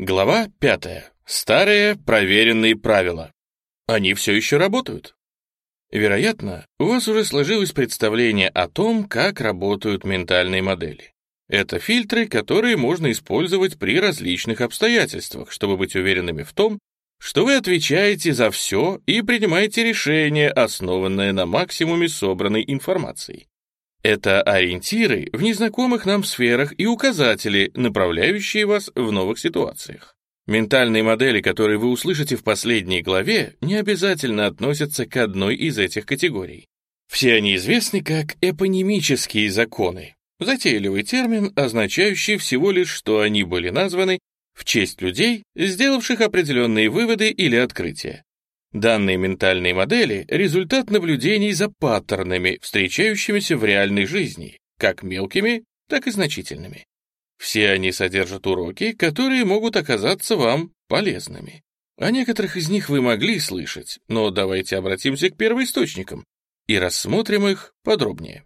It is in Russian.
Глава пятая. Старые проверенные правила. Они все еще работают. Вероятно, у вас уже сложилось представление о том, как работают ментальные модели. Это фильтры, которые можно использовать при различных обстоятельствах, чтобы быть уверенными в том, что вы отвечаете за все и принимаете решения, основанные на максимуме собранной информации. Это ориентиры в незнакомых нам сферах и указатели, направляющие вас в новых ситуациях. Ментальные модели, которые вы услышите в последней главе, не обязательно относятся к одной из этих категорий. Все они известны как эпонимические законы, затейливый термин, означающий всего лишь, что они были названы в честь людей, сделавших определенные выводы или открытия. Данные ментальные модели — результат наблюдений за паттернами, встречающимися в реальной жизни, как мелкими, так и значительными. Все они содержат уроки, которые могут оказаться вам полезными. О некоторых из них вы могли слышать, но давайте обратимся к первоисточникам и рассмотрим их подробнее.